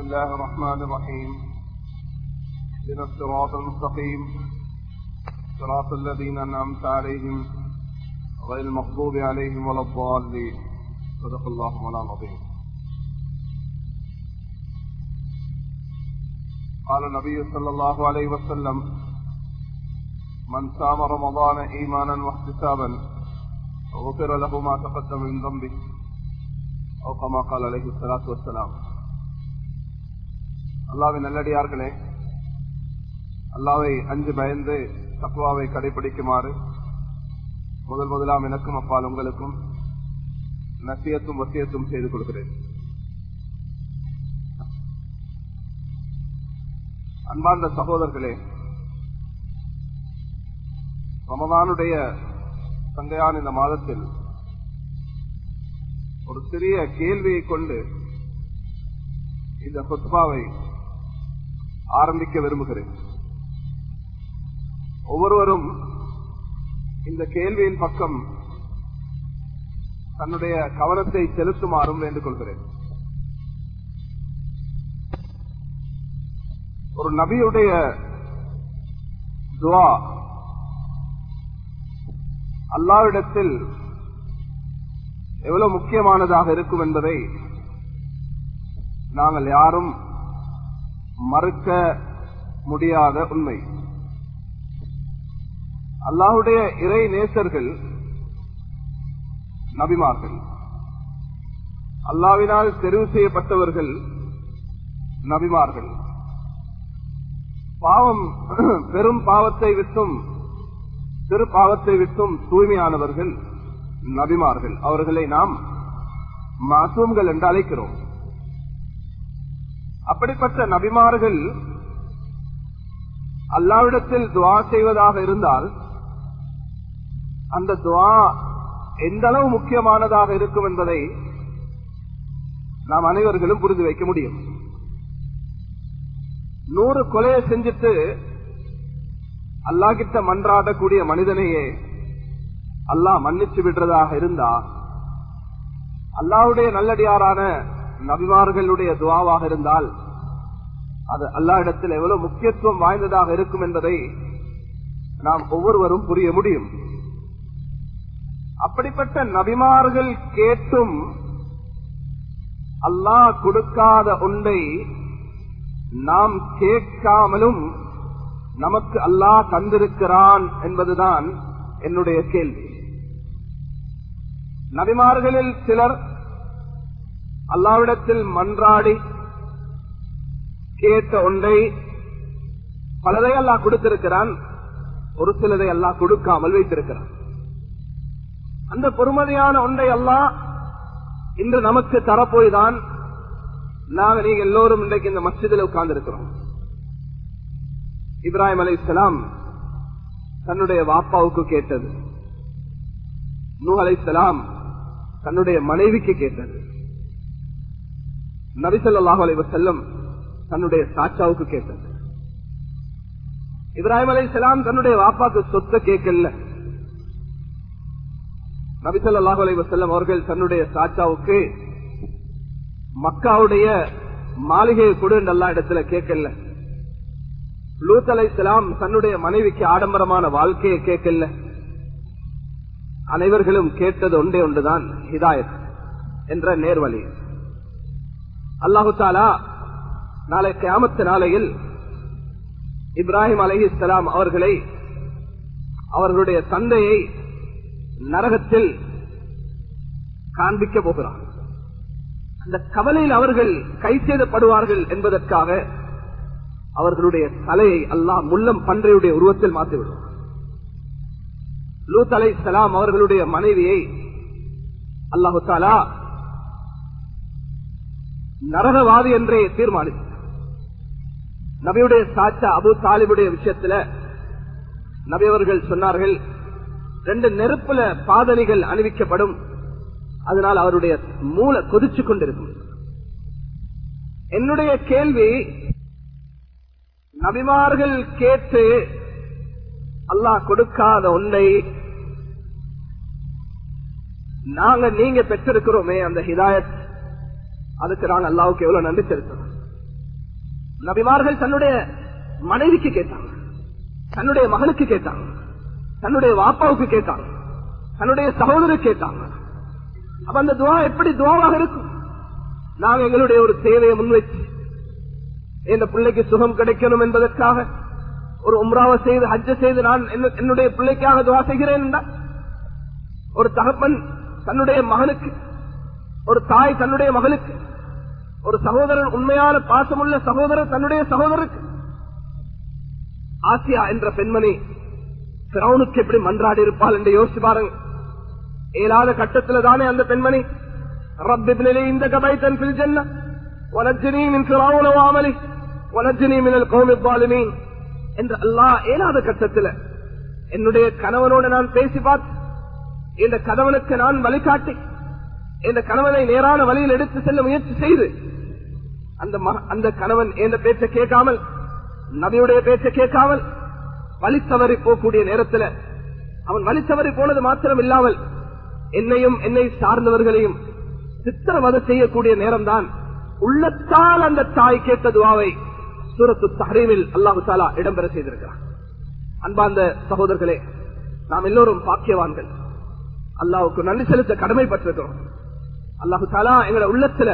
بسم الله الرحمن الرحيم اهدنا الصراط المستقيم صراط الذين أنعمت عليهم غير المغضوب عليهم ولا الضالين صدق الله مولانا العظيم قال النبي صلى الله عليه وسلم من صام رمضان إيمانا واحتسابا غفر له ما تقدم من ذنبه أو كما قال عليه الصلاة والسلام அல்லாவை நல்லடியார்களே. அல்லாவை அஞ்சு பயந்து தக்குவாவை கடைபிடிக்குமாறு முதல் முதலாம் எனக்கும் அப்பால் உங்களுக்கும் நசியத்தும் வசியத்தும் செய்து கொடுக்கிறேன். அன்பார்ந்த சகோதரர்களே ரமதானுடைய சங்கையான இந்த மாதத்தில் ஒரு சிறிய கேள்வியை கொண்டு இந்த கொத்பாவை ஆரம்பிக்க விரும்புகிறேன். ஒவ்வொருவரும் இந்த கேள்வியின் பக்கம் தன்னுடைய கவனத்தை செலுத்துமாறும் வேண்டுக் கொள்கிறேன் ஒரு நபியுடைய துவா அல்லாவிடத்தில் எவ்வளவு முக்கியமானதாக இருக்கும் என்பதை நாங்கள் யாரும் மறுக்க முடியாத உண்மை. அல்லாஹுடைய இறை நேசர்கள் நபிமார்கள் அல்லாவினால் தெரிவு செய்யப்பட்டவர்கள் நபிமார்கள். பாவம் பெரும் பாவத்தை விட்டும் சிறு பாவத்தை விட்டும் தூய்மையானவர்கள் நபிமார்கள். அவர்களை நாம் மாசூம்கள் என்று அழைக்கிறோம். அப்படிப்பட்ட நபிமார்கள் அல்லாவிடத்தில் துவா செய்வதாக இருந்தால் அந்த துவா எந்த அளவு முக்கியமானதாக இருக்கும் என்பதை நாம் அனைவர்களும் புரிந்து வைக்க முடியும். நூறு கொலையை செஞ்சிட்டு அல்லாஹிட்ட மன்றாடக்கூடிய மனிதனையே அல்லாஹ் மன்னிச்சு விடுறதாக இருந்தா அல்லாவுடைய நல்லடியாரான நபிமார்களுடைய துவாவாக இருந்தால் அது அல்லா இடத்தில் எவ்வளவு முக்கியத்துவம் வாய்ந்ததாக இருக்கும் என்பதை நாம் ஒவ்வொருவரும் புரிய முடியும். அப்படிப்பட்ட நபிமார்கள் கேட்டும் அல்லாஹ் கொடுக்காத ஒன்றை நாம் கேட்காமலும் நமக்கு அல்லாஹ் தந்திருக்கிறான் என்பதுதான் என்னுடைய கேள்வி. நபிமார்களில் சிலர் அல்லாவிடத்தில் மன்றாடி கேட்ட ஒன்றை பலதை அல்லாஹ் கொடுத்திருக்கிறான் ஒரு சிலதை அல்லா கொடுக்காமல் வைத்திருக்கிறான். அந்த பொறுமதியான ஒன்றை அல்லாஹ் இன்று நமக்கு தரப்போய்தான். நாங்கள் நீங்க எல்லோரும் இன்றைக்கு இந்த மஸ்ஜிதில் உட்கார்ந்து இருக்கிறோம் இப்ராஹிம் அலி இஸ்லாம் தன்னுடைய வாப்பாவுக்கு கேட்டது. நூ அலை இஸ்லாம் தன்னுடைய மனைவிக்கு கேட்டது. நபிசல்லாஹு அலைவ செல்லம் தன்னுடைய சாச்சாவுக்கு கேட்டது. இப்ராஹிம் அலை செலாம் தன்னுடைய வாப்பாக்கு சொத்தை கேட்கல. நபிசல்லாஹு அலைவ செல்லம் அவர்கள் தன்னுடைய சாச்சாவுக்கு மக்காவுடைய மாளிகையை கொடு இடத்துல கேட்கல. லூத் அலை தன்னுடைய மனைவிக்கு ஆடம்பரமான வாழ்க்கையை கேட்கல. அனைவர்களும் கேட்டது ஒன்றே ஒன்றுதான் ஹிதாயத் என்ற நேர்வழி. அல்லாஹு தாலா நாளை கியாமத்து நாளையில் இப்ராஹிம் அலஹி இஸ்லாம் அவர்களை அவர்களுடைய தந்தையை நரகத்தில் காண்பிக்க போகிறார். அந்த கவலையில் அவர்கள் கை செய்தப்படுவார்கள் என்பதற்காக அவர்களுடைய தலையை அல்லாஹ் முல்லம் பன்றையுடைய உருவத்தில் மாற்றிவிடுவார். லூத் அலை சலாம் அவர்களுடைய மனைவியை அல்லாஹு தாலா நரகவாதி என்றே தீர்மானித்தார். நபியுடைய சாச்சா அபு தாலிபுடைய விஷயத்துல நபியவர்கள் சொன்னார்கள் ரெண்டு நெருப்புல பாதணிகள் அணிவிக்கப்படும் அதனால் அவருடைய மூளை கொதிச்சு கொண்டிருக்கும். என்னுடைய கேள்வி நபிமார்கள் கேட்டு அல்லாஹ் கொடுக்காத ஒன்றை நாங்க நீங்க பெற்றிருக்கிறோமே அந்த ஹிதாயத் அதுக்கு நான் அல்லாவுக்கு எவ்வளவு நன்றி செலுத்தணும்? நபிமார்கள் தன்னுடைய மனைவிக்கு கேட்டாங்க. தன்னுடைய மகனுக்கு கேட்டாங்க. தன்னுடைய வாப்பாவுக்கு கேட்டாங்க. தன்னுடைய சகோதரருக்கு கேட்டாங்க. அப்ப அந்த துவா எப்படி துவாவாக இருக்கும்? நாங்க எங்களுடைய ஒரு தேவையை முன்வைச்சு இந்த பிள்ளைக்கு சுகம் கிடைக்கணும் என்பதற்காக ஒரு உம்ராவை செய்து ஹஜ்ஜ செய்து நான் என்ன- என்னுடைய பிள்ளைக்காக துவா செய்கிறேன் என்றால், ஒரு தகப்பன் தன்னுடைய மகனுக்கு ஒரு தாய் தன்னுடைய மகளுக்கு ஒரு சகோதரன் உண்மையான பாசமுள்ள சகோதரர் தன்னுடைய சகோதரருக்கு. ஆசியா என்ற பெண்மணி பிரவுனுக்கு எப்படி மன்றாடி இருப்பாள் என்று யோசிச்சு பாருங்க இயலாத கட்டத்தில் தானே அந்த பெண்மணி? ரப்பிபிலே இந்த கபை தன் பில் சென்ன வலஜினி மின் பிராவுன வாமலி. வலஜினி மினல் கோமிப்பாலுமி என்று அல்லா இயலாத கட்டத்தில் என்னுடைய கணவனோடு நான் பேசி பார்த்து இந்த கணவனுக்கு நான் வழிகாட்டி இந்த கணவனை நேரான வழியில் எடுத்து செல்ல முயற்சி செய்து அந்த அந்த கணவன் எந்த பேச்சை கேட்காமல் நபியுடைய பேச்சை கேட்காமல் வலித்தவறி போகக்கூடிய நேரத்தில் அவன் வலித்தவறி போனது மாத்திரம் இல்லாமல் என்னையும் என்னை சார்ந்தவர்களையும் சித்திரவதை செய்யக்கூடிய நேரம்தான் உள்ளத்தால் அந்த தாய் கேட்ட துவாவை சூரத்து தஹரீமில் அல்லாஹு சாலா இடம்பெற செய்திருக்கிறார் அன்பார்ந்த சகோதரர்களே நாம் எல்லோரும் பாக்கியவான்கள். அல்லாவுக்கு நன்றி செலுத்த கடமைப்பட்டிருக்கிறோம். அல்லாஹு சாலா எங்களோட உள்ளத்துல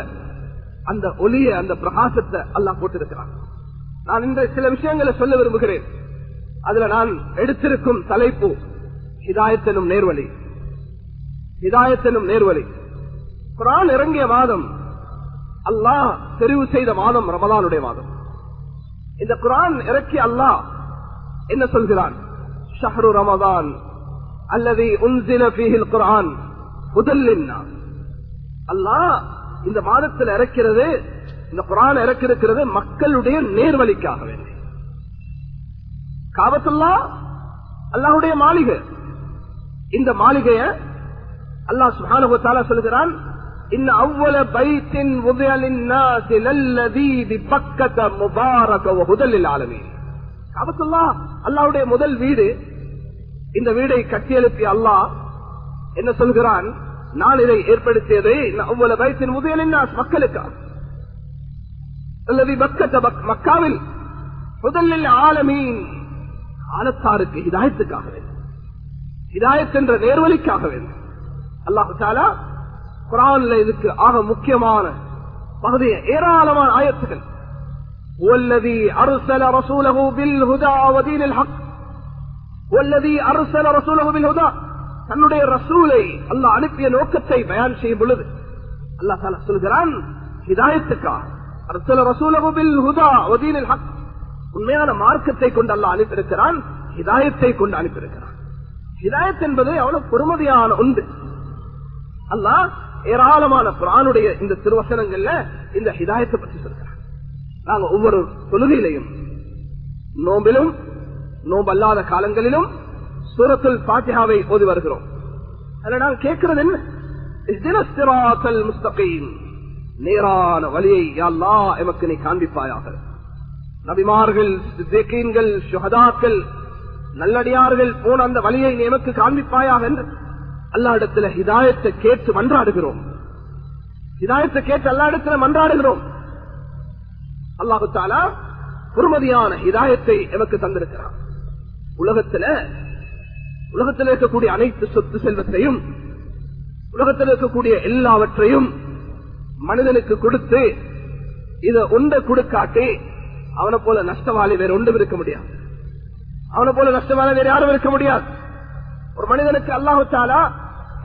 அந்த ஒளிய அந்த பிரகாசத்தை அல்லாஹ் போட்டிருக்கிறான். நான் இந்த சில விஷயங்களை சொல்ல விரும்புகிறேன். அதுல நான் எடுத்திருக்கும் தலைப்பு ஹிதாயத்தனும் நேர்வழி. ஹிதாயத்தனும் நேர்வழி. குரான் இறங்கிய மாதம் அல்லாஹ் தெரிவு செய்த மாதம் ரமலானுடைய மாதம் இந்த குரான் இறக்கி அல்லாஹ் என்ன சொல்கிறான்? ஷஹரு ரமதான் அல்லது உன்சில குரான் முதல் அல்லாஹ் இந்த மாதத்தில் இறக்கிறது இந்த குரான் இறக்கிருக்கிறது மக்களுடைய நேர்வழிக்காக வேண்டி. காபத்துல்லா அல்லாஹுடைய மாளிகை. இந்த மாளிகைய அல்லாஹ் சுப்ஹானஹு சொல்கிறான் இந்த அவ்வள பைத்தின் உதயலின் நாசி முபாரக காபத்துல்லா அல்லாஹ்வுடைய முதல் வீடு. இந்த வீடை கட்டியெழுப்பிய அல்லாஹ் என்ன சொல்கிறான்? நான் இதை ஏற்படுத்தியதை இன்ன அவ்வல பைத்தின் உதயலின் நாஸ் மக்களுக்காக அல்லது பக்கத்த பக்- மக்காவில் முதலில் ஆலமீன் ஆலத்தாருக்கு இதாயத்துக்காக வேண்டும் இதாயத் என்ற நேர்வழிக்காக வேண்டும் அல்லாஹு தாலா குரான்ல இதுக்கு ஆக முக்கியமான பகுதிய ஏராளமான ஆயத்துகள் والذي أرسل رسوله بالهدى ودين الحق والذي أرسل رسوله بالهدى தன்னுடைய ரசூலை அல்லா அனுப்பிய நோக்கத்தை பயன் செய்யும் பொழுது அல்லாஹ் தால சொல்கிறான் ஹிதாயத்துக்கா அர்சல ரசூலகு ஹுதா ஹக். உண்மையான மார்க்கத்தை கொண்டு அல்லா அனுப்பியிருக்கிறான் ஹிதாயத்தை கொண்டு அனுப்பியிருக்கிறான். ஹிதாயத் என்பது அவ்வளவு பொறுமதியான உண்டு அல்லாஹ் ஏராளமான குரானுடைய இந்த திருவசனங்கள்ல இந்த ஹிதாயத்தை பற்றி சொல்கிறான். நாங்க ஒவ்வொரு தொழுகையிலையும் நோம்பிலும் நோம்பல்லாத காலங்களிலும் சூரத்தில் பாத்தியாவை ஓதி வருகிறோம். அதுல நான் கேட்கிறது நேரான வழியை யாழ்லா அல்லாஹ் எமக்கு நீ காண்பிப்பாயாக. நபிமார்கள் சித்திகீன்கள் நல்லடியார்கள் போன அந்த வழியை நீ எமக்கு காண்பிப்பாயாக என்று இடத்துல ஹிதாயத்தை கேட்டு மன்றாடுகிறோம். ஹிதாயத்தை கேட்டு அல்லாடத்துல மன்றாடுகிறோம். அல்லாஹு தாலா பொறுமதியான ஹிதாயத்தை எமக்கு தந்திருக்கிறான். உலகத்துல உலகத்தில் இருக்கக்கூடிய அனைத்து சொத்து செல்வத்தையும் உலகத்தில் இருக்கக்கூடிய எல்லாவற்றையும் மனிதனுக்கு கொடுத்து இத ஒன்றை கொடுக்காட்டி அவனை போல நஷ்டவாளி வேற ஒன்றும் இருக்க முடியாது. அவனை போல நஷ்டவாளி வேற யாரும் இருக்க முடியாது. ஒரு மனிதனுக்கு அல்லாஹு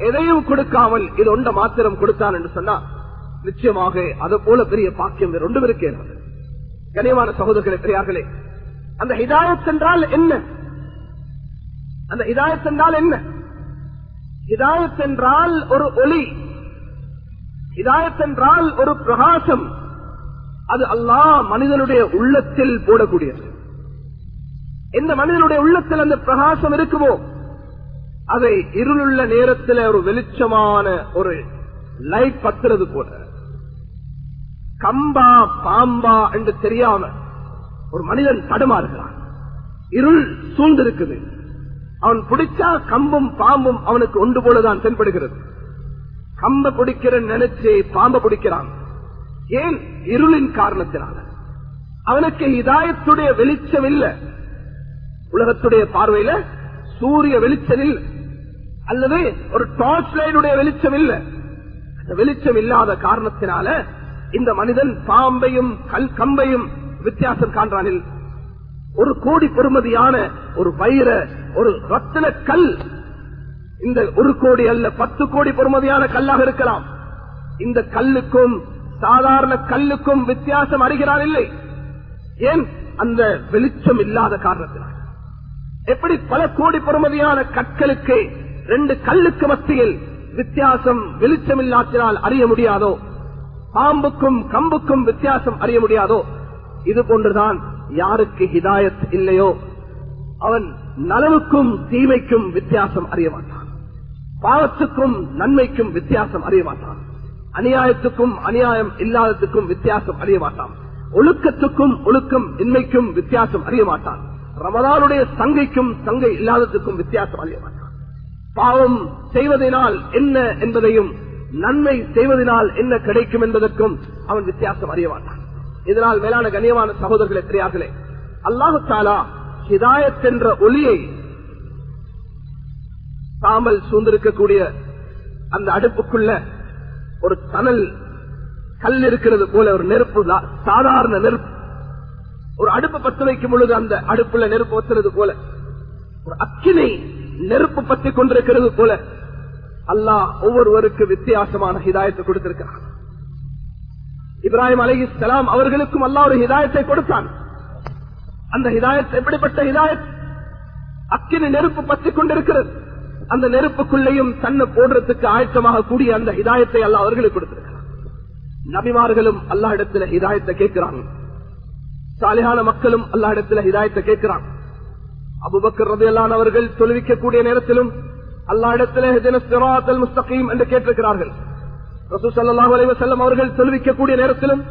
எதையும் கொடுக்காமல் இது ஒன்றை மாத்திரம் கொடுத்தான் என்று சொன்னா நிச்சயமாக அது போல பெரிய பாக்கியம் வேற ஒன்றும் இருக்கிறது கனியமான சகோதரர்களே பெரியார்களே அந்த ஹிதாயத் என்றால் என்ன? அந்த இதாயத் என்றால் என்ன? இதாயத் என்றால் ஒரு ஒளி. இதாயத் என்றால் ஒரு பிரகாசம். அது அல்லாஹ் மனிதனுடைய உள்ளத்தில் போடக்கூடியது. எந்த மனிதனுடைய உள்ளத்தில் அந்த பிரகாசம் இருக்குமோ அதை இருளுள்ள நேரத்தில் ஒரு வெளிச்சமான ஒரு லைட் பத்துறது போல. கம்பா பாம்பா என்று தெரியாம ஒரு மனிதன் தடுமாறுகிறான். இருள் சூழ்ந்திருக்குது. அவன் பிடிச்சா கம்பும் பாம்பும் அவனுக்கு ஒன்று போலதான் தென்படுகிறது. கம்ப பிடிக்கிற நினைச்சு பாம்ப பிடிக்கிறான். ஏன்? இருளின் காரணத்தினால. அவனுக்கு இதாயத்துடைய வெளிச்சம் இல்ல. உலகத்துடைய பார்வையில சூரிய வெளிச்சம் இல்ல. அல்லது ஒரு டார்ச் லைனுடைய வெளிச்சம் இல்ல. அந்த வெளிச்சம் இல்லாத காரணத்தினால இந்த மனிதன் பாம்பையும் கல் கம்பையும் வித்தியாசம் காண்றானில். ஒரு கோடி பெறுமதியான ஒரு வைர ஒரு ரத்தின கல். இந்த ஒரு கோடி அல்ல பத்து கோடி பொறுமதியான கல்லாக இருக்கலாம். இந்த கல்லுக்கும் சாதாரண கல்லுக்கும் வித்தியாசம் அறிகிறார் இல்லை. ஏன்? அந்த வெளிச்சம் இல்லாத காரணத்தினால். எப்படி பல கோடி பொறுமதியான கற்களுக்கு ரெண்டு கல்லுக்கு மத்தியில் வித்தியாசம் வெளிச்சம் இல்லாத்தினால் அறிய முடியாதோ? பாம்புக்கும் கம்புக்கும் வித்தியாசம் அறிய முடியாதோ? இது போன்றுதான் யாருக்கு ஹிதாயத் இல்லையோ? அவன் நலவுக்கும் தீமைக்கும் வித்தியாசம் அறிய மாட்டான். பாவத்துக்கும் நன்மைக்கும் வித்தியாசம் அறிய மாட்டான். அநியாயத்துக்கும் அநியாயம் இல்லாததுக்கும் வித்தியாசம் அறிய மாட்டான். ஒழுக்கத்துக்கும் ஒழுக்கம் இன்மைக்கும் வித்தியாசம் அறிய மாட்டான். ரமதானுடைய சங்கைக்கும் சங்கை இல்லாததுக்கும் வித்தியாசம் அறிய மாட்டான். பாவம் செய்வதனால் என்ன என்பதையும் நன்மை செய்வதனால் என்ன கிடைக்கும் என்பதற்கும் அவன் வித்தியாசம் அறிய மாட்டான். இதனால் மேலான கண்ணியமான சகோதரர்களை தெரியாதே அல்லாஹு தாலா ஹிதாயத் என்ற ஒளியை தாமல் சூழ்ந்திருக்கக்கூடிய அந்த அடுப்புக்குள்ள ஒரு தனல் கல் இருக்கிறது போல ஒரு நெருப்பு சாதாரண நெருப்பு. ஒரு அடுப்பு பத்து வைக்கும் பொழுது அந்த அடுப்புல நெருப்பு வச்சுறது போல ஒரு அக்கினை நெருப்பு பத்தி கொண்டிருக்கிறது போல அல்லாஹ் ஒவ்வொருவருக்கு வித்தியாசமான ஹிதாயத்தை கொடுத்திருக்கிறான். இப்ராஹிம் அலி இஸ்லாம் அவர்களுக்கும் அல்லாஹ் ஒரு ஹிதாயத்தை கொடுத்தான். அந்த ஹிதாயத் எப்படிப்பட்ட ஹிதாயத்? அக்கினி நெருப்பு பற்றிக் கொண்டிருக்கிறது. அந்த நெருப்புக்குள்ளேயும் தன்னை போடுறதுக்கு ஆயத்தமாக கூடிய அந்த ஹிதாயத்தை அல்ல அவர்களுக்கு கொடுத்திருக்கிறார் நபிமார்களும் அல்லா இடத்துல ஹிதாயத்தை கேட்கிறாங்க. சாலிகான மக்களும் அல்லா இடத்துல ஹிதாயத்தை கேட்கிறாங்க. அபுபக்கர் ரதையல்லான் அவர்கள் தொழுவிக்கக்கூடிய நேரத்திலும் அல்லா இடத்துல முஸ்தகீம் என்று கேட்டிருக்கிறார்கள். ரசூ சல்லாஹூ அலைவ அவர்கள் தொழுவிக்கக்கூடிய நேரத்திலும்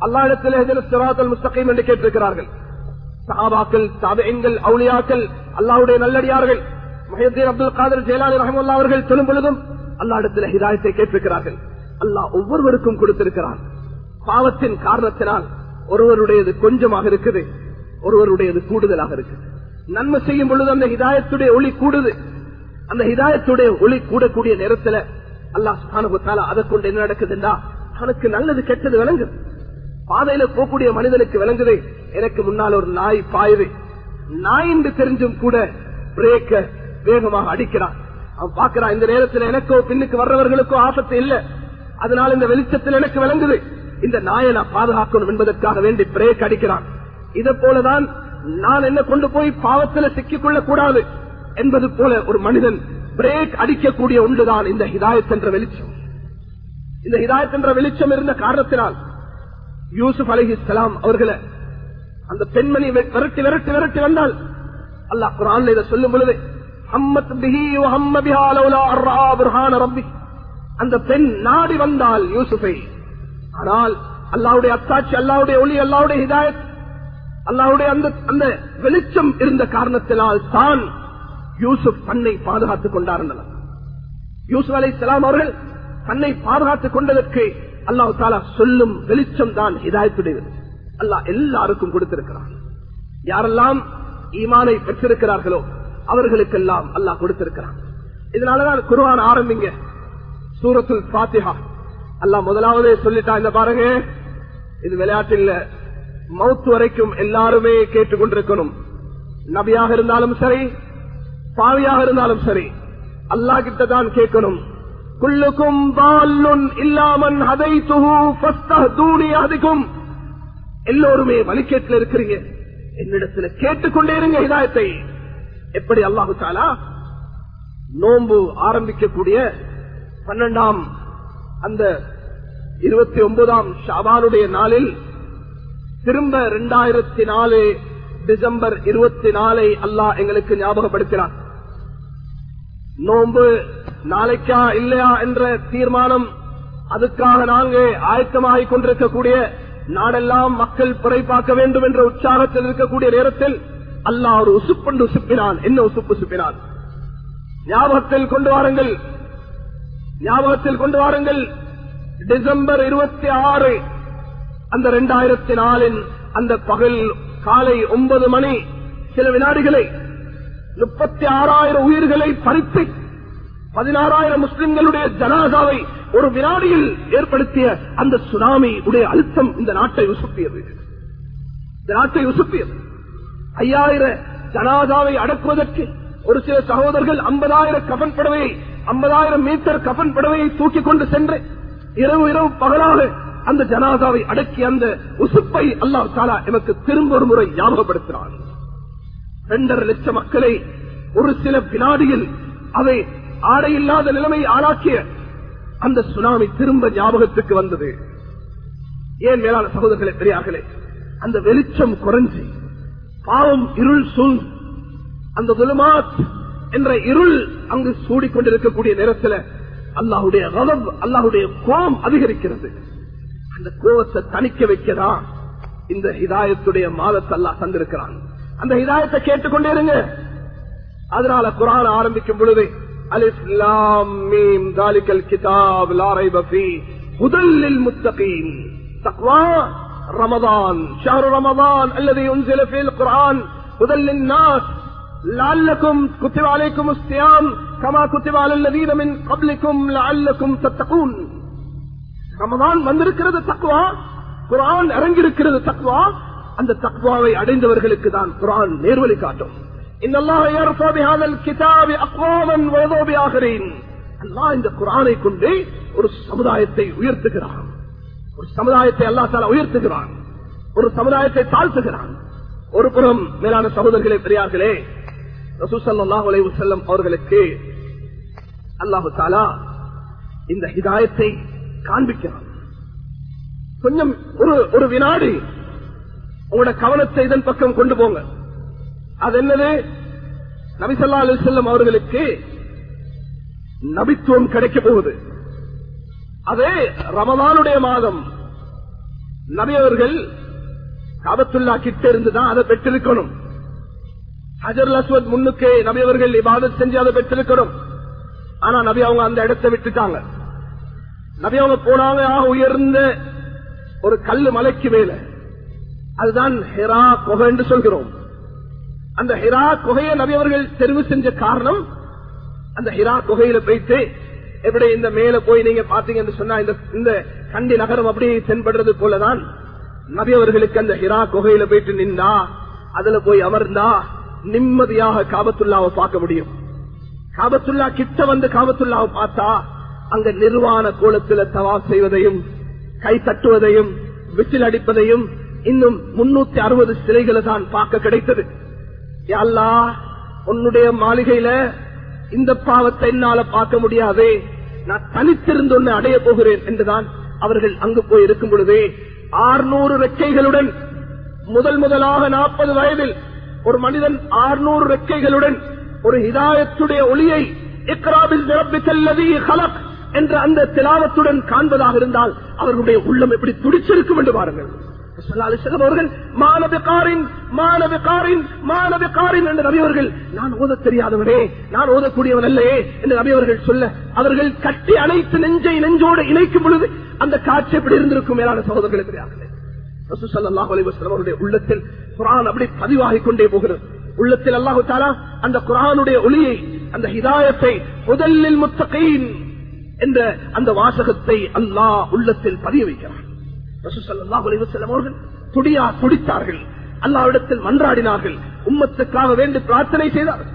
அல்லா இடத்துல முஸ்தகீம் என்று கேட்டிருக்கிறார்கள். சஹாபாக்கள் தாபெண்கள் அவுளியாக்கள் அல்லாவுடைய நல்லடியார்கள் மஹிதீன் அப்துல் காதர் ஜெயலாலி ரஹமுல்லா அவர்கள் சொல்லும் பொழுதும் அல்லாடத்தில் ஹிதாயத்தை கேட்டிருக்கிறார்கள். அல்லாஹ் ஒவ்வொருவருக்கும் கொடுத்திருக்கிறான். பாவத்தின் காரணத்தினால் ஒருவருடையது கொஞ்சமாக இருக்குது ஒருவருடையது கூடுதலாக இருக்குது. நன்மை செய்யும் பொழுது அந்த ஹிதாயத்துடைய ஒளி கூடுது. அந்த ஹிதாயத்துடைய ஒளி கூடக்கூடிய நேரத்தில் அல்லாஹ் சுபானுபத்தால அதை கொண்டு என்ன நடக்குதுன்னா அவனுக்கு நல்லது கெட்டது விளங்குது பாதையில போகக்கூடிய மனிதனுக்கு விளங்குது. எனக்கு முன்னால் ஒரு நாய் பாயுது. நாய் என்று தெரிஞ்சும் கூட பிரேக்க வேகமாக அடிக்கிறான். அவன் பார்க்கிறான் இந்த நேரத்தில் எனக்கோ பின்னுக்கு வர்றவர்களுக்கோ ஆபத்து இல்ல. அதனால இந்த வெளிச்சத்தில் எனக்கு விளங்குது. இந்த நாயை நான் பாதுகாக்கணும் என்பதற்காக வேண்டி பிரேக் அடிக்கிறான். இதை போலதான் நான் என்ன கொண்டு போய் பாவத்துல சிக்கிக்கொள்ள கூடாது என்பது போல ஒரு மனிதன் பிரேக் அடிக்கக்கூடிய ஒன்றுதான் இந்த ஹிதாயத் என்ற வெளிச்சம். இந்த ஹிதாயத் என்ற வெளிச்சம் இருந்த காரணத்தினால் யூசுப் அலஹி இஸ்லாம் அவர்களை அந்த பெண்மணி விரட்டி விரட்டி விரட்டி வந்தால் அல்லாஹ் குரான் இதை சொல்லும் பொழுது ஹம்மத் பிஹி ஹம்ம பிஹா லௌலா அந்த பெண் நாடி வந்தால் யூசுஃபை. ஆனால் அல்லாவுடைய அத்தாட்சி அல்லாவுடைய ஒளி அல்லாவுடைய ஹிதாயத் அல்லாவுடைய அந்த அந்த வெளிச்சம் இருந்த காரணத்தினால் தான் யூசுப் தன்னை பாதுகாத்துக் கொண்டார் யூசுப் அலை சலாம் அவர்கள் தன்னை பாதுகாத்துக் கொண்டதற்கு அல்லாஹு தாலா சொல்லும் வெளிச்சம் தான் ஹிதாயத்துடையது. அல்லாஹ் எல்லாருக்கும் கொடுத்திருக்கிறான். யாரெல்லாம் ஈமானை பெற்றிருக்கிறார்களோ அவர்களுக்கெல்லாம் அல்லாஹ் கொடுத்திருக்கிறான். இதனாலதான் குருவான் ஆரம்பிங்க. சூரத்துல் பாத்திஹா அல்லாஹ் முதலாவதே சொல்லிட்டா இந்த பாருங்க. இது விளையாட்டில் மவுத்து வரைக்கும் எல்லாருமே கேட்டுக்கொண்டிருக்கணும். நபியாக இருந்தாலும் சரி பாவியாக இருந்தாலும் சரி அல்லா கிட்ட தான் கேட்கணும். குல்லுக்கும் பால்லுன் இல்லாமன் அதை தூணி அதிகம் எல்லோருமே வலிக்கேட்டில் இருக்கிறீங்க. என்னிடத்துல கேட்டுக்கொண்டே இருங்க இதாயத்தை எப்படி அல்லாஹு தாலா நோன்பு ஆரம்பிக்கக்கூடிய பன்னெண்டாம் அந்த இருபத்தி ஒன்பதாம் ஷாபானுடைய நாளில் திரும்ப இரண்டாயிரத்தி நாலு டிசம்பர் இருபத்தி நாலை அல்லாஹ் எங்களுக்கு ஞாபகப்படுத்தினார் நோன்பு நாளைக்கா இல்லையா என்ற தீர்மானம் அதுக்காக நாங்கள் ஆயத்தமாகிக் கொண்டிருக்கக்கூடிய நாடெல்லாம் மக்கள் பிறை பார்க்க வேண்டும் என்ற உற்சாகத்தில் இருக்கக்கூடிய நேரத்தில் அல்லாஹ் ஒரு உசுப்பண்டு உசுப்பினான். என்ன உசுப்பு உசுப்பினான்? ஞாபகத்தில் கொண்டு வாருங்கள். ஞாபகத்தில் கொண்டு வாருங்கள். டிசம்பர் இருபத்தி ஆறு அந்த இரண்டாயிரத்தி நாலின் அந்த பகல் காலை ஒன்பது மணி சில வினாடிகளை முப்பத்தி ஆறாயிரம் உயிர்களை பறித்து பதினாறாயிரம் முஸ்லிம்களுடைய ஜனாதாவை ஒரு வினாடியில் ஏற்படுத்திய அந்த சுனாமி உடைய அழுத்தம் இந்த நாட்டை உசுப்பியது. இந்த நாட்டை உசுப்பியது. ஐயாயிரம் ஜனாதாவை அடக்குவதற்கு ஒரு சில சகோதரர்கள் ஐம்பதாயிரம் கபன் படவையை ஐம்பதாயிரம் மீட்டர் கபன் படவையை தூக்கி கொண்டு சென்று இரவு இரவு பகலாக அந்த ஜனாதாவை அடக்கி அந்த உசுப்பை அல்லாஹ் தாலா எமக்கு திரும்ப ஒரு முறை ஞாபகப்படுத்தினார் இரண்டரை லட்சம் மக்களை ஒரு சில வினாடியில் அதை ஆடை இல்லாத நிலைமை ஆளாக்கிய அந்த சுனாமி திரும்ப ஞாபகத்துக்கு வந்தது. ஏன் மேலான சகோதரர்களே பெரியார்களே அந்த வெளிச்சம் குறைஞ்சி பாவம் இருள் சூழ் அந்த துலமாத் என்ற இருள் அங்கு சூடிக்கொண்டிருக்கக்கூடிய நேரத்தில் அல்லாஹுடைய ரதம் அல்லாஹுடைய கோபம் அதிகரிக்கிறது. அந்த கோபத்தை தணிக்க வைக்கதான் இந்த ஹிதாயத்துடைய மாதத்தை அல்லாஹ் தந்திருக்கிறான். அந்த ஹிதாயத்தை கேட்டுக்கொண்டே இருங்க. அதனால குரான் ஆரம்பிக்கும் பொழுது அலிஸ்லாம் மீம் தாலிக்கல் கிதாப் லாரைப ஃபீ ஹுதல் லில் முத்தகீன் தக்வா رمضان شهر رمضان الذي انزل فيه القرآن هدى للناس لعلكم كتب عليكم الصيام كما كتب على الذين من قبلكم لعلكم تتقون ரமதான் வந்திருக்கிறது தக்குவா குரான் இறங்கியிருக்கிறது தக்குவா அந்த தக்குவாவை அடைந்தவர்களுக்கு தான் குரான் நேர்வழி காட்டும் இந்த குரானை கொண்டு ஒரு சமுதாயத்தை உயர்த்துகிறான் ஒரு சமுதாயத்தை அல்லா தால உயர்த்துகிறான் ஒரு சமுதாயத்தை தாழ்த்துகிறான் ஒரு புறம் மேலான சகோதரர்களே பெரியார்களே ரசூசல்லாஹ் செல்லம் அவர்களுக்கு அல்லாஹு தாலா இந்த ஹிதாயத்தை காண்பிக்கிறான் கொஞ்சம் ஒரு ஒரு வினாடி உங்களோட கவனத்தை இதன் பக்கம் கொண்டு போங்க அது என்னது நபிசல்லா அலி செல்லம் அவர்களுக்கு நபித்துவம் கிடைக்க போகுது. அது ரமதானுடைய மாதம் நபி அவர்கள் காபத்துல்லா கிட்ட இருந்துதான் அதை பெற்றிருக்கணும். ஹஜர் அஸ்வத் முன்னுக்கு நபி அவர்கள் இபாதத் செஞ்சு அதை பெற்றிருக்கணும். ஆனா நபி அவங்க அந்த இடத்தை விட்டுட்டாங்க. நபி அவங்க போனாங்க ஆக உயர்ந்த ஒரு கல்லு மலைக்கு மேல. அதுதான் ஹெரா கொகை என்று சொல்கிறோம். அந்த ஹிரா குகையை நபி அவர்கள் தெரிவு செஞ்ச காரணம் அந்த ஹிரா குகையில போயிட்டு எப்படி இந்த மேல போய் நீங்க பாத்தீங்கன்னு சொன்னா இந்த இந்த கண்டி நகரம் அப்படியே தென்படுறது போலதான் நபி அவர்களுக்கு அந்த ஹிரா குகையில போயிட்டு நின்றா அதுல போய் அமர்ந்தா நிம்மதியாக காபத்துல்லாவை பார்க்க முடியும். காபத்துல்லா கிட்ட வந்து காபத்துல்லாவை பார்த்தா அங்க நிர்வாண கோலத்துல தவா செய்வதையும் கை தட்டுவதையும் விசில் அடிப்பதையும் இன்னும் முன்னூத்தி அறுபது சிலைகளை தான் பார்க்க கிடைத்தது. அல்லா உன்னுடைய மாளிகையில இந்த பாவத்தை என்னால பார்க்க முடியாது. நான் தனித்திருந்து ஒன்னு அடைய போகிறேன் என்றுதான் அவர்கள் அங்கு போய் இருக்கும் பொழுதே ஆறுநூறு ரெக்கைகளுடன் முதல் முதலாக நாற்பது வயதில் ஒரு மனிதன் ஆறுநூறு ரெக்கைகளுடன் ஒரு ஹிதாயத்துடைய ஒளியை இக்ராபில் நிரப்பித்தல்லது ஹலக் என்ற அந்த திலாவத்துடன் காண்பதாக இருந்தால் அவர்களுடைய உள்ளம் எப்படி துடிச்சிருக்கும் என்று பாருங்கள். அவர்கள் மாணவிகாரின் மாணவிகாரின் மாணவிகாரின் நபியவர்கள் நான் ஓத தெரியாதவனே நான் ஓதக்கூடியவன் அல்லையே என்று நபியவர்கள் சொல்ல அவர்கள் கட்டி அணைத்து நெஞ்சை நெஞ்சோடு இணைக்கும் பொழுது அந்த காட்சி எப்படி இருந்திருக்கும் மேலான சகோதரர்கள் தெரியாதே அவருடைய உள்ளத்தில் குரான் அப்படி பதிவாகிக் கொண்டே போகிறது. உள்ளத்தில் அல்லாஹு தாலா அந்த குரானுடைய ஒளியை அந்த ஹிதாயத்தை முதலில் முத்தகையின் என்ற அந்த வாசகத்தை அல்லாஹ் உள்ளத்தில் பதிய வைக்கிறான். அவர்கள் துடியா துடித்தார்கள். அல்லாவிடத்தில் மன்றாடினார்கள். உம்மத்துக்காக வேண்டி பிரார்த்தனை செய்தார்கள்.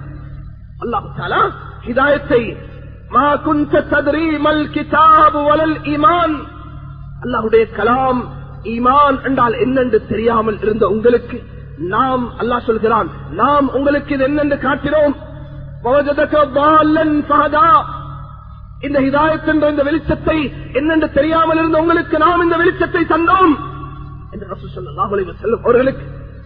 அல்லாஹு தாலா ஹிதாயத்தை அல்லாஹுடைய கலாம் ஈமான் என்றால் என்னென்று தெரியாமல் இருந்த உங்களுக்கு நாம் அல்லாஹ் சொல்கிறான் நாம் உங்களுக்கு இது என்னென்று காட்டினோம். இந்த ஹிதாயத் என்ற இந்த வெளிச்சத்தை என்னென்று தெரியாமல் இருந்த உங்களுக்கு நாம் இந்த வெளிச்சத்தை தந்தோம் என்று செல்லும் அவர்களுக்கு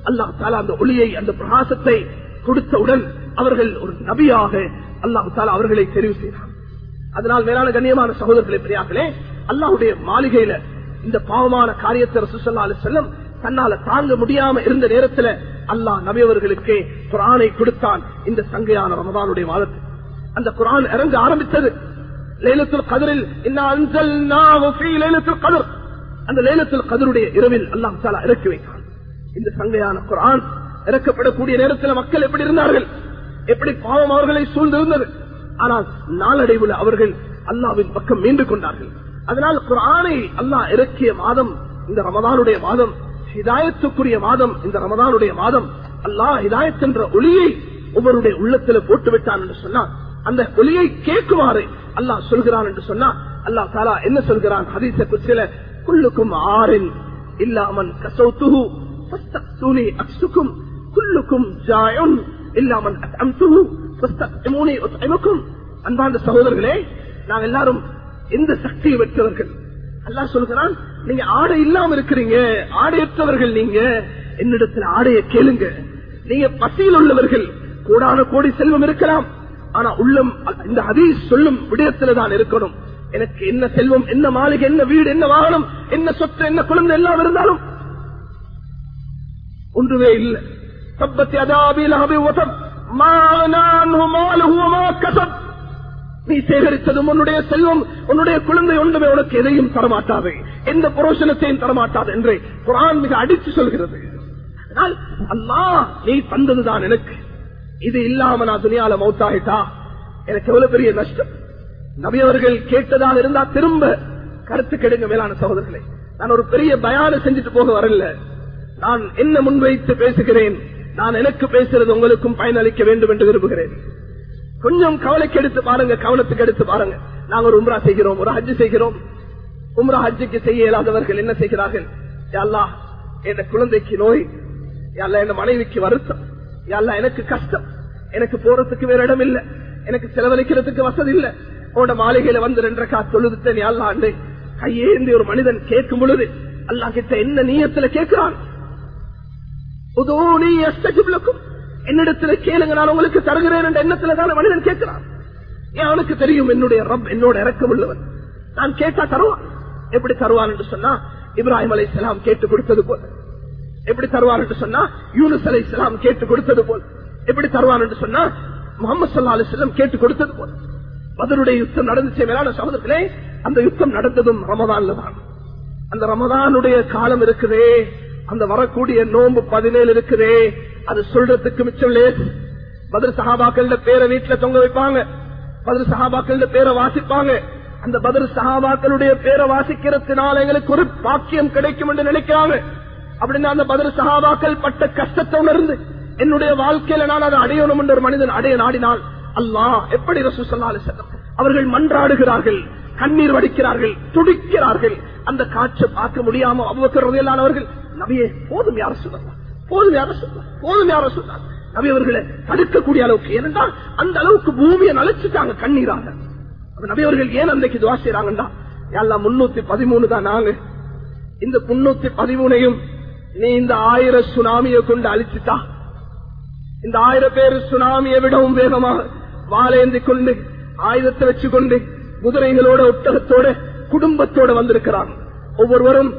அல்லாஹ் தாலா அந்த ஒளியை அந்த பிரகாசத்தை கொடுத்தவுடன் அவர்கள் ஒரு நபியாக அல்லாஹு தாலா அவர்களை தெரிவு செய்தார். அதனால் மேலான கண்ணியமான சகோதரர்களை பெரியார்களே அல்லாஹுடைய மாளிகையில இந்த பாவமான காரியத்தை ரசூசல்லா செல்லும் தன்னால தாங்க முடியாம இருந்த நேரத்தில் அல்லாஹ் நபியவர்களுக்கு குரானை கொடுத்தான் இந்த சங்கையான ரமதானுடைய மாதத்தில். அந்த குரான் இறங்க ஆரம்பித்தது. லேலத்துல் கதரில் லேலத்துல் கதர். அந்த லேலத்துல் கதருடைய இரவில் அல்லாம் தாலா இறக்கி வைத்தான். இந்த சங்கையான குரான் இறக்கப்படக்கூடிய நேரத்தில் மக்கள் எப்படி இருந்தார்கள்? எப்படி பாவம் அவர்களை சூழ்ந்திருந்தது? ஆனால் நாளடைவில் அவர்கள் அல்லாவின் பக்கம் மீண்டு கொண்டார்கள். அதனால் குரானை அல்லாஹ் இறக்கிய மாதம் இந்த ரமதானுடைய மாதம் ஹிதாயத்துக்குரிய மாதம் இந்த ரமதானுடைய மாதம் அல்லாஹ் ஹிதாயத் என்ற ஒளியை ஒவ்வொருடைய உள்ளத்தில் போட்டு விட்டான் என்று சொன்னார் அந்த ஒலியை கேட்குமாறு அல்லாஹ் சொல்கிறான் என்று சொன்னா அல்லாஹ் தாலா என்ன சொல்கிறான்? ஹதீச குச்சில குல்லுக்கும் ஆறின் இல்லாமன் கசௌத்துஹு ஃபஸ்தக்துனி அக்சுக்கும் குல்லுக்கும் ஜாயுன் இல்லாமன் அம்துஹு உத்இமுக்கும் அன்பார்ந்த சகோதரர்களே நாங்க எல்லாரும் எந்த சக்தியை பெற்றவர்கள் அல்லாஹ் சொல்கிறான் நீங்க ஆடை இல்லாம இருக்கிறீங்க ஆடையற்றவர்கள் நீங்க. என்னிடத்தில் ஆடையை கேளுங்க. நீங்க பசியில் உள்ளவர்கள் கோடான கோடி செல்வம் இருக்கலாம். ஆனா உள்ளம் இந்த ஹதீஸ் சொல்லும் விடயத்துல தான் இருக்கணும். எனக்கு என்ன செல்வம் என்ன மாளிகை என்ன வீடு என்ன வாகனம் என்ன சொத்து என்ன குழந்தை எல்லாம் இருந்தாலும் ஒன்றுமே இல்லை. சப்பத்தி அதாபில் நீ சேகரித்ததும் உன்னுடைய செல்வம் உன்னுடைய குழந்தை ஒன்றுமே உனக்கு எதையும் தரமாட்டாது. எந்த புரோஷனத்தையும் தரமாட்டாது என்று குரான் மிக அடித்து சொல்கிறது. அதனால் அல்லாஹ் நீ தந்ததுதான் எனக்கு. இது இல்லாம நான் துணியால மௌத்தாயிட்டா எனக்கு எவ்வளவு பெரிய நஷ்டம்? நபியவர்கள் கேட்டதாக இருந்தா திரும்ப கருத்து கெடுங்க மேலான சகோதரர்களை. நான் ஒரு பெரிய பயான செஞ்சுட்டு போக வரல. நான் என்ன முன்வைத்து பேசுகிறேன்? நான் எனக்கு பேசுறது உங்களுக்கும் பயனளிக்க வேண்டும் என்று விரும்புகிறேன். கொஞ்சம் கவலைக்கு எடுத்து பாருங்க கவனத்துக்கு எடுத்து பாருங்க. நாங்க ஒரு உம்ரா செய்கிறோம் ஒரு ஹஜ் செய்கிறோம். உம்ரா ஹஜ்ஜுக்கு செய்ய இயலாதவர்கள் என்ன செய்கிறார்கள்? யல்லா என் குழந்தைக்கு நோய் அல்ல என் மனைவிக்கு வருத்தம். யாழ்லா எனக்கு கஷ்டம். எனக்கு போறதுக்கு வேற இடம் இல்ல. எனக்கு செலவழிக்கிறதுக்கு வசதி இல்ல. உன்னோட மாளிகையில வந்து ரெண்டரை கா தொழுதுட்டேன் அல்லா கையேந்தி ஒரு மனிதன் கேட்கும் பொழுது அல்லா கிட்ட என்ன நீயத்துல கேட்கிறான்? என்னிடத்துல கேளுங்க நான் உங்களுக்கு தருகிறேன் என்ற எண்ணத்துல தான் மனிதன் கேட்கிறான். ஏன் அவனுக்கு தெரியும் என்னுடைய ரப் என்னோட இறக்கம் உள்ளவன் நான் கேட்டா தருவான். எப்படி தருவான் என்று சொன்னா இப்ராஹிம் அலை கேட்டு கொடுத்தது போல. எப்படி தருவார் என்று சொன்னா யூனுஸ் அலை இஸ்லாம் கேட்டு கொடுத்தது போல். எப்படி தருவார் என்று சொன்னா முகமது சல்லா அலிஸ்லாம் கேட்டு கொடுத்தது போல். பதிலுடைய யுத்தம் நடந்துச்சு மேலான சகோதரத்திலே அந்த யுத்தம் நடந்ததும் ரமதான்ல தான். அந்த ரமதானுடைய காலம் இருக்குதே அந்த வரக்கூடிய நோன்பு பதினேழு இருக்குதே அது சொல்றதுக்கு மிச்சம் லேஸ் பதில் சகாபாக்கள் பேரை வீட்டுல தொங்க வைப்பாங்க பதில் சகாபாக்கள் பேரை வாசிப்பாங்க. அந்த பதில் சகாபாக்களுடைய பேரை வாசிக்கிறதுனால எங்களுக்கு ஒரு பாக்கியம் கிடைக்கும் என்று நினைக்கிறாங்க. அப்படின்னா அந்த பதில் சகாபாக்கள் பட்ட கஷ்டத்தை உணர்ந்து என்னுடைய வாழ்க்கையில நான் அதை அடையணும் என்ற ஒரு மனிதன் அடைய நாடினால் அல்லாஹ் எப்படி ரசூ செல்லம் அவர்கள் மன்றாடுகிறார்கள் கண்ணீர் வடிக்கிறார்கள் துடிக்கிறார்கள் அந்த காட்சி பார்க்க முடியாம அவ்வளவு நபியே போதும் யார சொல்லலாம் போதும் யார சொல்லலாம் போதும் யார சொல்லலாம் நபி அவர்களை தடுக்கக்கூடிய அளவுக்கு ஏனென்றால் அந்த அளவுக்கு பூமியை நலைச்சுட்டாங்க கண்ணீராக. நபி அவர்கள் ஏன் அன்றைக்கு துவா செய்யறாங்கடா எல்லாம் முன்னூத்தி பதிமூணு தான் நாங்க. இந்த முன்னூத்தி பதிமூணையும் நீ இந்த ஆயிர சுனாமியை கொண்டு அழிச்சுட்டா? இந்த ஆயிரம் பேர் சுனாமியை விடவும் வேகமாக வாழேந்தி கொண்டு ஆயுதத்தை வச்சுக்கொண்டு குதிரைகளோட ஒட்டகத்தோட குடும்பத்தோட வந்திருக்கிறாங்க ஒவ்வொருவரும்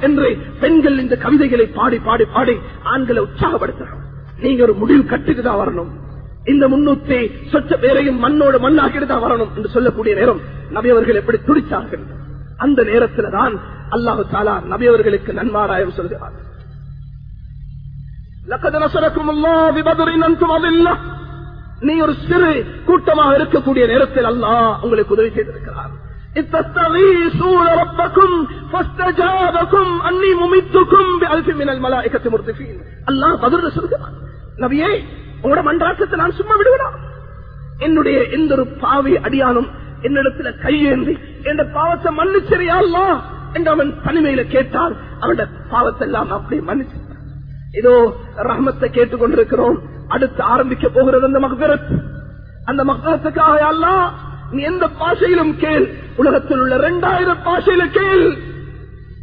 என்று பெண்கள் இந்த கவிதைகளை பாடி பாடி பாடி ஆண்களை உற்சாகப்படுத்துறாங்க நீங்க ஒரு முடிவு கட்டுக்குதான் வரணும். இந்த முன்னூத்தி சொச்ச பேரையும் மண்ணோடு மண்ணாக்கிட்டு தான் வரணும் என்று சொல்லக்கூடிய நேரம் நபியவர்கள் எப்படி துடிச்சார்கள்? அந்த நேரத்தில் தான் அல்லாஹு தாலா நபியவர்களுக்கு நன்மாராயம் சொல்கிறார். நீ ஒரு சிறு கூட்டமாக இருக்கக்கூடிய நேரத்தில் அல்லாஹ் உங்களுக்கு உதவி செய்திருக்கிறார் நபியே உங்களோட மன்றாட்டத்தை நான் சும்மா விடுவேனா? என்னுடைய எந்த ஒரு பாவி அடியானும் என்னிடத்துல கையேந்தி என் பாவத்தை மன்னிச்சரியா என்று அவன் தனிமையில கேட்டால் அவனுடைய பாவத்தை எல்லாம் அப்படி மன்னிச்சு இதோ ரஹமத்தை கேட்டுக் கொண்டிருக்கிறோம் அடுத்து ஆரம்பிக்க போகிறது அந்த மகரத் அந்த மகரத்துக்காக அல்லா நீ எந்த பாஷையிலும் கேள். உலகத்தில் உள்ள இரண்டாயிரம் பாஷையில கேள்.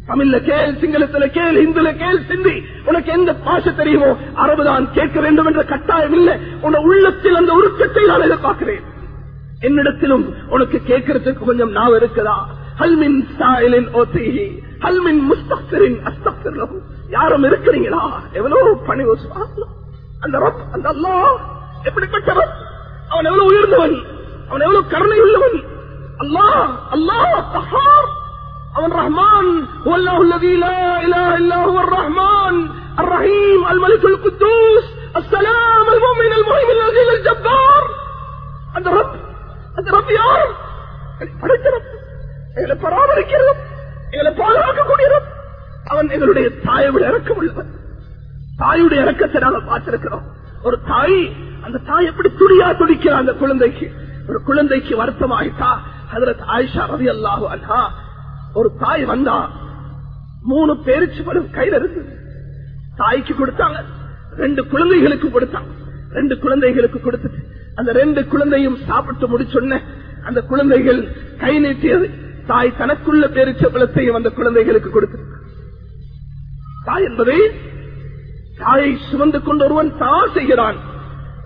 தமிழ்ல கேள் சிங்களத்துல கேள் இந்துல கேள் சிந்தி. உனக்கு எந்த பாஷை தெரியுமோ அரபுதான் கேட்க வேண்டும் என்ற கட்டாயம் இல்லை. உன உள்ளத்தில் அந்த உருக்கத்தை நான் எதிர்பார்க்கிறேன். என்னிடத்திலும் உனக்கு கேட்கறதுக்கு கொஞ்சம் நாவ் இருக்குதா? ஹல்மின் சாயலின் ஹல்மின் முஸ்தக்சரின் அஸ்தக்சர் யாரும் இருக்கிறீங்களா? எவ்வளவு பணி அந்த ரப் அந்த அல்லா எப்படிப்பட்ட ரப்? அவன் எவ்வளவு உயர்ந்தவன். அவன் எவ்வளவு கருணை உள்ளவன் அல்லாஹ் அல்லாஹ் அவன் ரஹ்மான் والله الذي لا اله الا هو الرحمن الرحيم الملك القدوس السلام المؤمن المهيمن العزيز الجبار அந்த ரப் அந்த ரப் யார் படைத்த ரப் எங்களை பராமரிக்கிற ரப் எங்களை பாதுகாக்கக்கூடிய ரப் அவன் எங்களுடைய தாயை விட இறக்கம் உள்ளவன் தாயுடைய இறக்கத்தை நாங்கள் பார்த்திருக்கிறோம் ஒரு தாய் அந்த தாய் எப்படி துடியா துடிக்கிறா அந்த குழந்தைக்கு ஒரு குழந்தைக்கு வருத்தமாயிட்டா அதுல ஆயிஷா ரவி அல்லாஹு அல்ஹா ஒரு தாய் வந்தா மூணு பேரிச்சு படம் கையில இருந்தது தாய்க்கு கொடுத்தாங்க. ரெண்டு குழந்தைகளுக்கு கொடுத்தாங்க ரெண்டு குழந்தைகளுக்கு கொடுத்துட்டு அந்த ரெண்டு குழந்தையும் சாப்பிட்டு முடிச்சொன்ன அந்த குழந்தைகள் கை நீட்டியது. தாய் தனக்குள்ள பேரிச்ச பழத்தையும் அந்த குழந்தைகளுக்கு கொடுத்து தாய் என்பதை தாயை சுமந்து கொண்டு ஒருவன் தான் செய்கிறான்.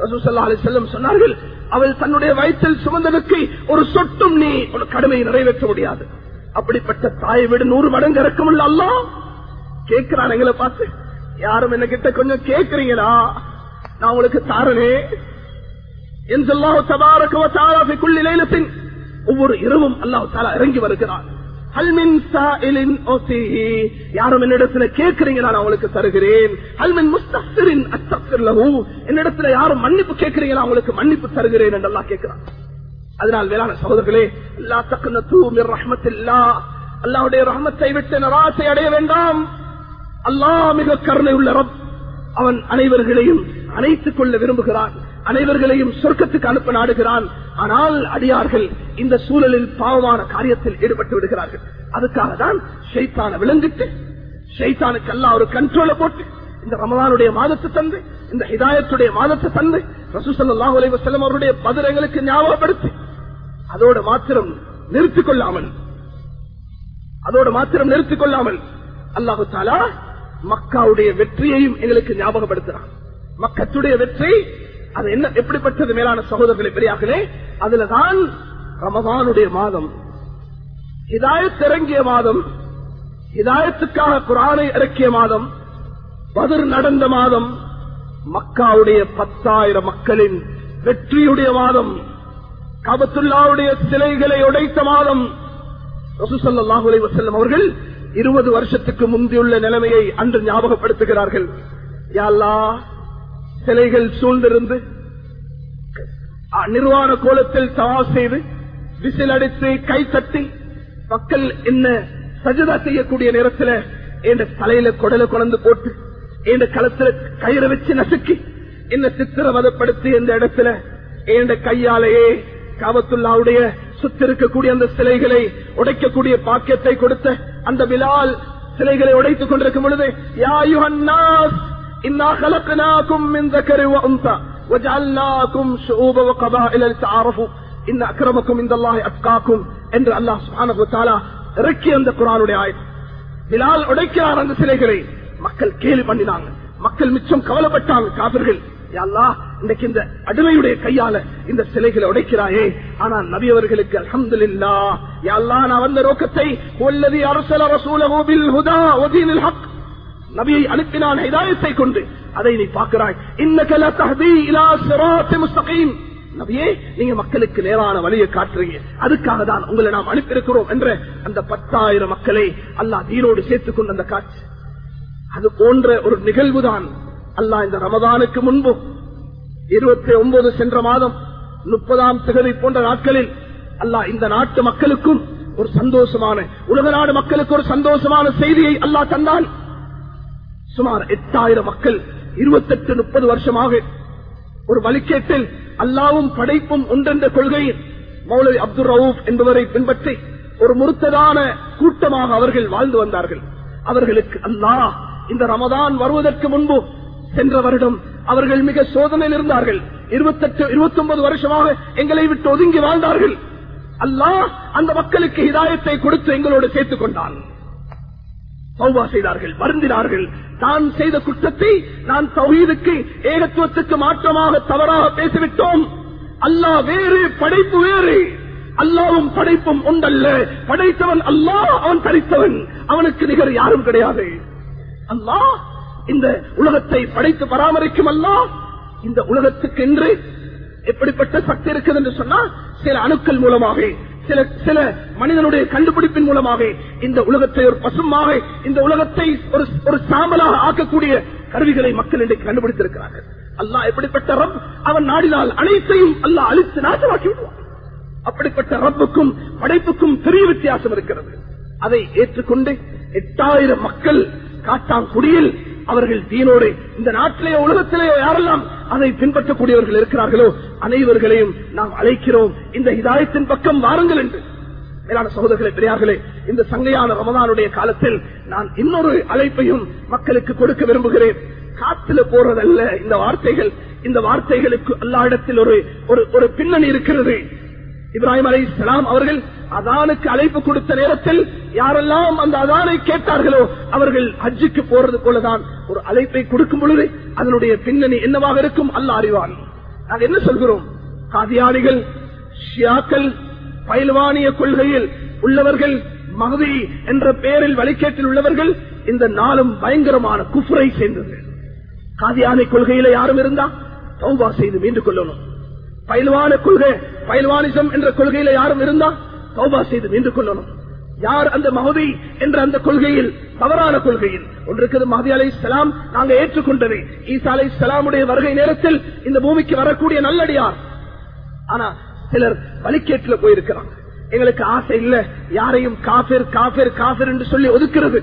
ரசூசல்லா செல்லம் சொன்னார்கள் அவள் தன்னுடைய வயிற்றில் சுமந்தனுக்கு ஒரு சொட்டும் நீ ஒரு கடமையை நிறைவேற்ற முடியாது. அப்படிப்பட்ட தாயை விட நூறு மடங்கு இறக்கமுள்ள அல்லா கேட்கிறான் எங்களை பார்த்து. யாரும் என்ன கிட்ட கொஞ்சம் கேட்கிறீங்களா? நான் உங்களுக்கு தாரனே. என்றெல்லாம் தபாரக தாராபிக்குள்ளி லைலத்தின் ஒவ்வொரு இரவும் அல்லாஹ் தாலா இறங்கி வருகிறான். ஹல்மின் சாயிலின் ஓசிஹி. யாரும் என்னிடத்துல கேட்கிறீங்களா? நான் உங்களுக்கு தருகிறேன். ஹல்மின் முஸ்தஃபிரின் அஸ்தஃபிர் என்னிடத்துல யாரும் மன்னிப்பு கேட்கிறீங்களா? உங்களுக்கு மன்னிப்பு தருகிறேன் என்று கேட்கிறான். அதனால் வேளாண் சகோதரர்களே எல்லா தக்குனத்து மிர் ரஹ்மத்தில்லா. அல்லாவுடைய ரஹமத்தை விட்டு நராசை அடைய வேண்டாம். அல்லாஹ் மிக கருணை உள்ள ரப். அவன் அனைவர்களையும் அணைத்துக் கொள்ள விரும்புகிறான். அனைவர்களையும் சொர்க்கத்துக்கு அனுப்ப நாடுகிறான். ஆனால் அடியார்கள் இந்த சூழலில் பாவமான காரியத்தில் ஈடுபட்டு விடுகிறார்கள். அதுக்காக தான் ஷைத்தான விளங்கிட்டு ஷைத்தானுக்கு எல்லாம் ஒரு கண்ட்ரோல போட்டு இந்த ரமலானுடைய மாதத்தை தந்து இந்த ஹிதாயத்துடைய மாதத்தை தந்து ரசூசல்லாஹ் அலைவசல்லம் அவருடைய பதில் எங்களுக்கு ஞாபகப்படுத்தி அதோட மாத்திரம் நிறுத்திக் கொள்ளாமல் அதோட மாத்திரம் நிறுத்திக் கொள்ளாமல் அல்லாஹு தாலா மக்காவுடைய வெற்றியையும் எங்களுக்கு ஞாபகப்படுத்துறான். மக்கத்துடைய வெற்றி அது என்ன எப்படிப்பட்டது மேலான சகோதரர்களை பெரியார்களே? அதுலதான் ரமதானுடைய மாதம். ஹிதாயத் இறங்கிய மாதம் இதாயத்துக்காக குரானை இறக்கிய மாதம் பதிர் நடந்த மாதம் மக்காவுடைய பத்தாயிரம் மக்களின் வெற்றியுடைய மாதம் கபத்துல்லாவுடைய சிலைகளை உடைத்த மாதம் ரசூசல்லாஹுலை வசல்லம் அவர்கள் இருபது வருஷத்துக்கு முந்தியுள்ள நிலைமையை அன்று ஞாபகப்படுத்துகிறார்கள். யாழ்லா சிலைகள் சூழ்ந்திருந்து நிர்வாண கோலத்தில் தவா செய்து விசில் அடித்து கை தட்டி மக்கள் என்ன சஜிதா செய்யக்கூடிய நேரத்தில் என் தலையில குடல குழந்து போட்டு என் களத்துல கயிறு வச்சு நசுக்கி என்ன சித்திரவதப்படுத்தி இந்த இடத்துல என் கையாலேயே காபத்துல்லாவுடைய சுத்திருக்கக்கூடிய அந்த சிலைகளை உடைக்கக்கூடிய பாக்கியத்தை கொடுத்த அந்த பிலால் சிலைகளை உடைத்துக் கொண்டிருக்கும் பொழுது என்று அல்லாஹ் சுபான இறக்கி அந்த குரானுடைய ஆயுதம் பிலால் உடைக்கிறார் அந்த சிலைகளை மக்கள் கேலி பண்ணினாங்க. மக்கள் மிச்சம் கவலைப்பட்டாங்க காவிர்கள் யாழ்லா அல்லாஹ் இந்த அடிமையுடைய கையால இந்த சிலைகளை உடைக்கிறாயே. ஆனால் நபி அவர்களுக்கு அல்ஹம்துலில்லாஹ் யா நான் வந்த நோக்கத்தை வல்லதி அர்ஸல ரசூலஹு ஹுதா ஹக். நபியை அனுப்பினான் ஹிதாயத்தை கொண்டு. அதை நீ பார்க்கிறாய். இன்னக லதஹ்தி இலா சிராத்தி முஸ்தகீம். நபியே நீங்க மக்களுக்கு நேரான வழியை காட்டுறீங்க. அதுக்காக தான் உங்களை நாம் அனுப்பியிருக்கிறோம் என்ற அந்த பத்தாயிரம் மக்களை அல்லாஹ் தீரோடு சேர்த்துக் கொண்ட அந்த காட்சி. அது போன்ற ஒரு நிகழ்வுதான் அல்லாஹ் இந்த ரமதானுக்கு முன்பு இருபத்தி ஒன்பது சென்ற மாதம் முப்பதாம் திகதி போன்ற நாட்களில் அல்லாஹ் இந்த நாட்டு மக்களுக்கும் ஒரு சந்தோஷமான உலக நாடு மக்களுக்கு ஒரு சந்தோஷமான செய்தியை அல்லாஹ் தந்தான். சுமார் எட்டாயிரம் மக்கள் இருபத்தெட்டு முப்பது வருஷமாக ஒரு வழிகேட்டில் அல்லாவும் படைப்பும் ஒன்றென்ற கொள்கையில் மௌலவி அப்துல் ரவுப் என்பவரை பின்பற்றி ஒரு முறுத்ததான கூட்டமாக அவர்கள் வாழ்ந்து வந்தார்கள். அவர்களுக்கு அல்லாஹ் இந்த ரமதான் வருவதற்கு முன்பு சென்ற வருடம் அவர்கள் மிக சோதனையில் இருந்தார்கள். இருபத்தெட்டு இருபத்தி ஒன்பது வருஷமாக எங்களை விட்டு ஒதுங்கி வாழ்ந்தார்கள். அல்லாஹ் அந்த மக்களுக்கு இதாயத்தை கொடுத்து எங்களோடு சேர்த்துக் கொண்டான். தௌபா செய்தார்கள் வருந்தினார்கள். தான் செய்த குற்றத்தை நான் தௌஹீதுக்கு ஏகத்துவத்துக்கு மாற்றமாக தவறாக பேசிவிட்டோம். அல்லாஹ் வேறு படைப்பு வேறு. அல்லாவும் படைப்பும் உண்டல்ல. படைத்தவன் அல்லாஹ் அவன் தரித்தவன். அவனுக்கு நிகர் யாரும் கிடையாது. அல்லாஹ் இந்த உலகத்தை படைத்து பராமரிக்கும் அல்லா? இந்த உலகத்துக்கு என்று எப்படிப்பட்ட சக்தி இருக்குது என்று சொன்னா சில அணுக்கள் மூலமாக சில சில மனிதனுடைய கண்டுபிடிப்பின் மூலமாக இந்த உலகத்தை ஒரு பசுமாக இந்த உலகத்தை ஒரு ஒரு சாம்பலாக ஆக்கக்கூடிய கருவிகளை மக்கள் இன்றைக்கு கண்டுபிடித்திருக்கிறார்கள். அல்லா எப்படிப்பட்ட ரப்? அவன் நாடினால் அனைத்தையும் அல்லாஹ் அழித்து நாசமாக்கி விடுவான். அப்படிப்பட்ட ரப்புக்கும் படைப்புக்கும் பெரிய வித்தியாசம் இருக்கிறது. அதை ஏற்றுக்கொண்டு எட்டாயிரம் மக்கள் காட்டாங்குடியில் அவர்கள் தீனோடு இந்த நாட்டிலேயோ உலகத்திலேயோ யாரெல்லாம் அதை பின்பற்றக்கூடியவர்கள் இருக்கிறார்களோ அனைவர்களையும் நாம் அழைக்கிறோம். இந்த இதாயத்தின் பக்கம் வாருங்கள் என்று. மேலான சகோதரர்களே பெரியார்களே இந்த சங்கையான ரமதானுடைய காலத்தில் நான் இன்னொரு அழைப்பையும் மக்களுக்கு கொடுக்க விரும்புகிறேன். காத்துல போறதல்ல இந்த வார்த்தைகள். இந்த வார்த்தைகளுக்கு எல்லா இடத்தில் ஒரு ஒரு- ஒரு பின்னணி இருக்கிறது. இப்ராஹிம் அலை அவர்கள் அதானுக்கு அழைப்பு கொடுத்த நேரத்தில் யாரெல்லாம் அந்த அதானை கேட்டார்களோ அவர்கள் ஹஜ்ஜுக்கு போறது போலதான் ஒரு அழைப்பை கொடுக்கும் பொழுது அதனுடைய பின்னணி என்னவாக இருக்கும்? அல்ல அறிவான். நாங்கள் என்ன சொல்கிறோம்? காதியானிகள் ஷியாக்கள் பயில்வானிய கொள்கையில் உள்ளவர்கள் மகதி என்ற பெயரில் வழிகேட்டில் உள்ளவர்கள் இந்த நாளும் பயங்கரமான குஃபரை சேர்ந்தது காதியானை கொள்கையில யாரும் இருந்தா? தௌபா செய்து மீண்டு கொள்ளணும். பயில்வான கொள்கை பயில்வானிசம் என்ற கொள்கையில யாரும் இருந்தா தௌபா செய்து நின்று கொள்ளணும். யார் அந்த மகதி என்ற அந்த கொள்கையில் தவறான கொள்கையில்? ஒன்றுக்கு மஹதி அலை சலாம் நாங்க ஏற்றுக்கொண்டது. ஈசா அலை சலாமுடைய வருகை நேரத்தில் இந்த பூமிக்கு வரக்கூடிய நல்லடியார். ஆனா சிலர் வலிக்கேட்டுல போயிருக்கிறாங்க. எங்களுக்கு ஆசை இல்ல யாரையும் காபிர் காபிர் காபிர் என்று சொல்லி ஒதுக்கிறது.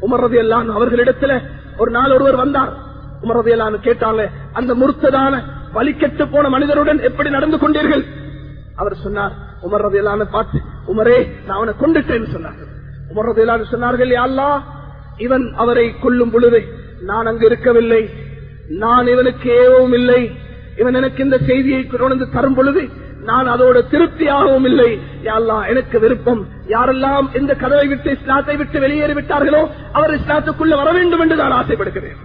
உமரது எல்லாம் அவர்களிடத்துல ஒரு நாள் ஒருவர் வந்தார். உமரது எல்லாம் கேட்டாங்க அந்த முருத்ததான வழிகெட்டு போன மனிதருடன் எப்படி நடந்து கொண்டீர்கள்? அவர் சொன்னார் உமரது எல்லாம் பார்த்து உமரே நான் அவனை கொண்டுட்டேன்னு சொன்னார் உமரது எல்லாம் சொன்னார்கள் யாழ்லா இவன் அவரை கொல்லும் பொழுது நான் அங்கு இருக்கவில்லை. நான் இவனுக்கு ஏவும் இல்லை. இவன் எனக்கு இந்த செய்தியை கொண்டு தரும் பொழுது நான் அதோட திருப்தியாகவும் இல்லை. யா எனக்கு விருப்பம். யாரெல்லாம் இந்த கதவை விட்டு இஸ்லாத்தை விட்டு வெளியேறி விட்டார்களோ அவர் இஸ்லாத்துக்குள்ள வர வேண்டும் என்று நான் ஆசைப்படுகிறேன்.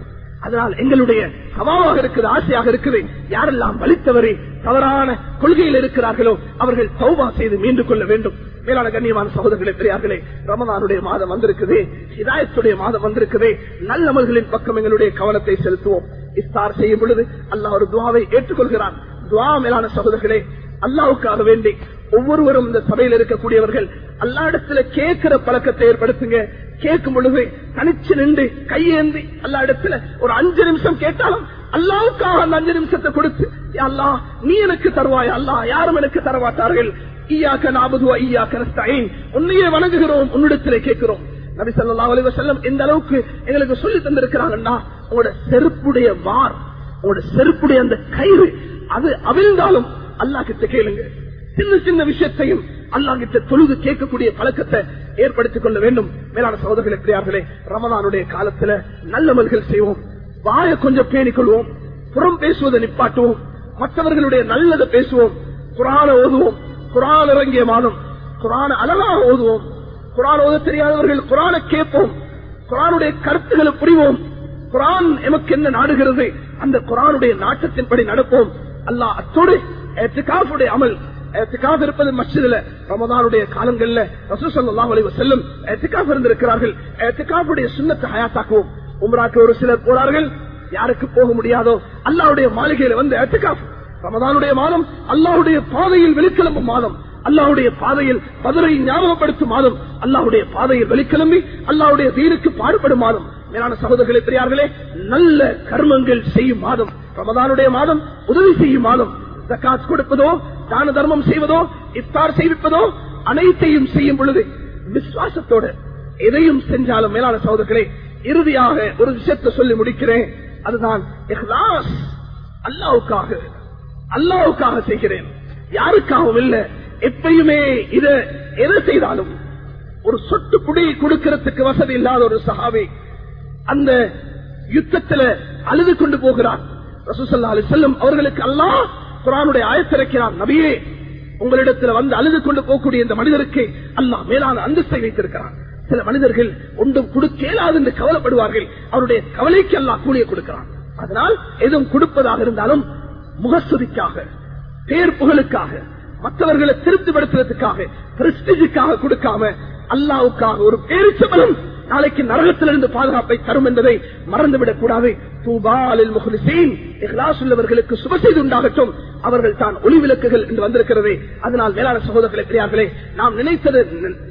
அதனால் எங்களுடைய சவாலாக இருக்குது ஆசையாக இருக்குது. யாரெல்லாம் வலித்தவரை தவறான கொள்கையில் இருக்கிறார்களோ அவர்கள் சௌபா செய்து மீண்டு கொள்ள வேண்டும். மேலான கண்ணியமான சகோதரர்களே பெரியார்களே ரமதானுடைய மாதம் வந்திருக்குது. இதாயத்துடைய மாதம் வந்திருக்குது. நல்லமல்களின் பக்கம் எங்களுடைய கவனத்தை செலுத்துவோம். இஸ்தார் செய்யும் பொழுது அல்லாஹ் ஒரு துவாவை ஏற்றுக்கொள்கிறான். துவா மேலான சகோதரர்களே அல்லாவுக்காக வேண்டி ஒவ்வொருவரும் இந்த சபையில் இருக்கக்கூடியவர்கள் அல்லா இடத்துல கேட்கிற பழக்கத்தை ஏற்படுத்துங்க. கேட்கும் பொழுது தனிச்சு நின்று கையேந்தி எல்லா இடத்துல ஒரு அஞ்சு நிமிஷம் கேட்டாலும் அல்லாவுக்காக அந்த அஞ்சு நிமிஷத்தை கொடுத்து அல்லா அல்லாஹ் நீ எனக்கு தருவாய் அல்லாஹ் யாரும் எனக்கு தரமாட்டார்கள். ஈயாக்க நாபதுவா ஈயாக்க நஸ்தாயின் உன்னையே வணங்குகிறோம் உன்னிடத்திலே கேட்கிறோம். நபி சொல்லா அலி வசல்லம் எந்த அளவுக்கு எங்களுக்கு சொல்லி தந்திருக்கிறாங்கன்னா உங்களோட செருப்புடைய வார் உங்களோட செருப்புடைய அந்த கயிறு அது அவிழ்ந்தாலும் அல்லாஹ் கிட்ட கேளுங்க. சின்ன சின்ன விஷயத்தையும் அல்லாங்கிட்ட தொழுது கேட்கக்கூடிய பழக்கத்தை ஏற்படுத்திக் கொள்ள வேண்டும். மேலான சகோதரர்கள் பிரியார்களே ரமதானுடைய காலத்துல நல்லமல்கள் செய்வோம். வாய கொஞ்சம் பேணிக் கொள்வோம் புறம் பேசுவதை நிப்பாட்டுவோம். மற்றவர்களுடைய நல்லதை பேசுவோம். குரான ஓதுவோம். குரான் இறங்கிய மாதம் குரான அழகாக ஓதுவோம். குரான் ஓத தெரியாதவர்கள் குரானை கேட்போம். குரானுடைய கருத்துக்களை புரிவோம். குரான் எமக்கு என்ன நாடுகிறது? அந்த குரானுடைய நாட்டத்தின்படி நடப்போம். அல்லாஹ் அத்தோடு அமல் ஏத்துக்காஃப் இருப்பது மஸ்ஜிதுல ரமதானுடைய காலங்கள்ல ரசூல் செல்லும் அலைஹி வஸல்லம் இருந்திருக்கிறார்கள். ஏத்துக்காஃபுடைய சுண்ணத்தை ஹயாத்தாக்குவோம். உம்ராக்கு ஒரு சிலர் போறார்கள் யாருக்கு போக முடியாதோ அல்லாவுடைய மாளிகையில வந்து ஏத்துக்காஃப் ரமதானுடைய மாதம் அல்லாஹ்வுடைய பாதையில் வெளிக்கிளம்பும் மாதம். அல்லாவுடைய பாதையில் பதிலை ஞாபகப்படுத்தும் மாதம். அல்லாவுடைய பாதையில் வெளிக்கிளம்பி அல்லாவுடைய வீருக்கு பாடுபடும் மாதம். மேலான சகோதரர்களே பெரியார்களே நல்ல கர்மங்கள் செய்யும் மாதம். ரமதானுடைய மாதம் உதவி செய்யும் மாதம். ஜக்காத் கொடுப்பதோ தான தர்மம் செய்வதோ இஃப்தார் செய்விப்பதோ அனைத்தையும் செய்யும் பொழுது விசுவாசத்தோடு எதையும் செஞ்சாலும் மேலான சகோதரர்களே இறுதியாக ஒரு விஷயத்தை சொல்லி முடிக்கிறேன். அதுதான் அல்லாவுக்காக அல்லாவுக்காக செய்கிறேன். யாருக்காகவும் இல்ல. எப்பயுமே இத எதை செய்தாலும் ஒரு சொட்டு குடி கொடுக்கிறதுக்கு வசதி இல்லாத ஒரு சகாவி அந்த யுத்தத்துல அழுது கொண்டு போகிறார். ரசூசல்லா அலி செல்லும் அவர்களுக்கு அல்லாஹ் குரானுடைய ஆயத்திறக்கிறான் நபியே உங்களிடத்தில் வந்து அழுது கொண்டு போகக்கூடிய இந்த மனிதருக்கு அல்லா மேலான அந்தஸ்தை வைத்திருக்கிறான். சில மனிதர்கள் ஒன்றும் கொடுக்க இயலாது என்று கவலைப்படுவார்கள். அவருடைய கவலைக்கு அல்லா கூலிய கொடுக்கிறான். அதனால் எதுவும் கொடுப்பதாக இருந்தாலும் முகஸ்துதிக்காக பேர் புகழுக்காக மற்றவர்களை திருப்திப்படுத்துவதற்காக பிரஸ்டிஜுக்காக கொடுக்காம அல்லாவுக்காக ஒரு பேரிச்சபலம் நாளைக்கு நரகத்திலிருந்து பாதுகாப்பை தரும் என்பதை மறந்துவிடக் கூடாது. தூபாலில் முகலிசீன் இஹ்லாஸ் உள்ளவர்களுக்கு சுப செய்து உண்டாகட்டும். அவர்கள் தான் ஒளி விளக்குகள் என்று வந்திருக்கிறது. அதனால் மேலான சகோதரர்களை பெரியார்களே நாம் நினைத்தது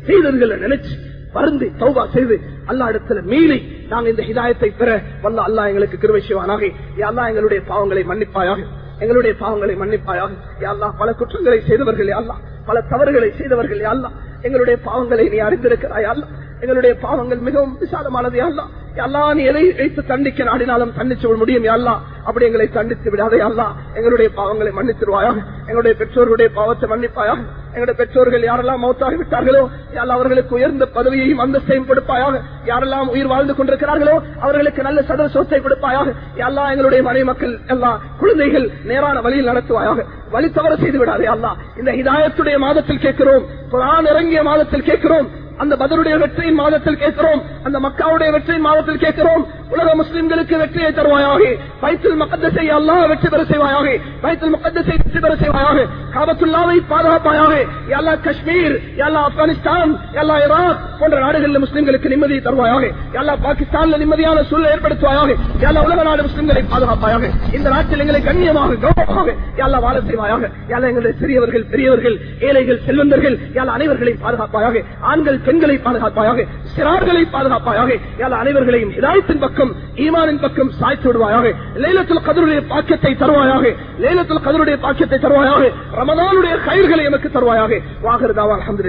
செய்ததுகளை நினைச்சு வருந்தி சௌபா செய்து அல்லா இடத்துல மீறி நாங்கள் இந்த ஹிதாயத்தை பெற வல்ல அல்லா எங்களுக்கு கிருவை செய்வானாக. அல்லா எங்களுடைய பாவங்களை மன்னிப்பாயாக. எங்களுடைய பாவங்களை மன்னிப்பாயாக. யாழ்லா பல குற்றங்களை செய்தவர்கள் யாழ்லா பல தவறுகளை செய்தவர்கள் யாழ்லா எங்களுடைய பாவங்களை நீ அறிந்திருக்கிறாய் யா எங்களுடைய பாவங்கள் மிகவும் விசாலமானது. யா எல்லா நீ எதை வைத்து தண்டிக்க நாடினாலும் தண்டிச்சு விட முடியும் யாரா அப்படி எங்களை தண்டித்து விடாதே அல்லா எங்களுடைய பாவங்களை மன்னித்துருவாயா எங்களுடைய பெற்றோர்களுடைய பாவத்தை மன்னிப்பாயா எங்களுடைய பெற்றோர்கள் யாரெல்லாம் மௌத்தாகி விட்டார்களோ யாரெல்லாம் அவர்களுக்கு உயர்ந்த பதவியையும் அந்தஸ்தையும் கொடுப்பாயாக. யாரெல்லாம் உயிர் வாழ்ந்து கொண்டிருக்கிறார்களோ அவர்களுக்கு நல்ல சதவ சொத்தை கொடுப்பாயாக. எல்லா எங்களுடைய மனை மக்கள் எல்லா குழந்தைகள் நேரான வழியில் நடத்துவாயாக. வழி தவற செய்து விடாதே அல்லா இந்த ஹிதாயத்துடைய மாதத்தில் கேட்கிறோம் குரான் இறங்கிய மாதத்தில் கேட்கிறோம் அந்த பதருடைய வெற்றியின் மாதத்தில் கேட்கிறோம். அந்த மக்காவுடைய வெற்றியின் மாதத்தில் கேட்கிறோம். உலக முஸ்லிம்களுக்கு வெற்றியை தருவாயாக. பைத்தல் மக்கத்தை அல்லா வெற்றி பெற செய்வாயாக. பைத்தல் மக்கத்தை வெற்றி பெற செய்வாயாக. காபத்துல்லாவை பாதுகாப்பாயாக. எல்லா காஷ்மீர் எல்லா ஆப்கானிஸ்தான் எல்லா ஈராக் போன்ற நாடுகளில் முஸ்லிம்களுக்கு நிம்மதியை தருவாயாக. எல்லா பாகிஸ்தான்ல நிம்மதியான சூழலை ஏற்படுத்துவாயாக. எல்லா உலக நாடு முஸ்லிம்களை பாதுகாப்பாயாக. இந்த நாட்டில் எங்களை கண்ணியமாக கௌரவமாக எல்லா வாழ செய்வாயாக. எல்லா எங்களுடைய சிறியவர்கள் பெரியவர்கள் ஏழைகள் செல்வந்தர்கள் எல்லா அனைவர்களையும் பாதுகாப்பாயாக. ஆண்கள் பெண்களை பாதுகாப்பாயாக. சிறார்களை பாதுகாப்பாயாக. எல்லா அனைவர்களையும் இதாயத்தின் பக்கம் ஈமானின் பக்கம் சாய்த்து விடுவாயாக. லேலத்தில் கதருடைய பாக்கியத்தை தருவாயாக. லேலத்தில் கதருடைய பாக்கியத்தை தருவாயாக. ரமதானுடைய கயிர்களை எமக்கு தருவாயாக. வாகர்தாவா அஹமது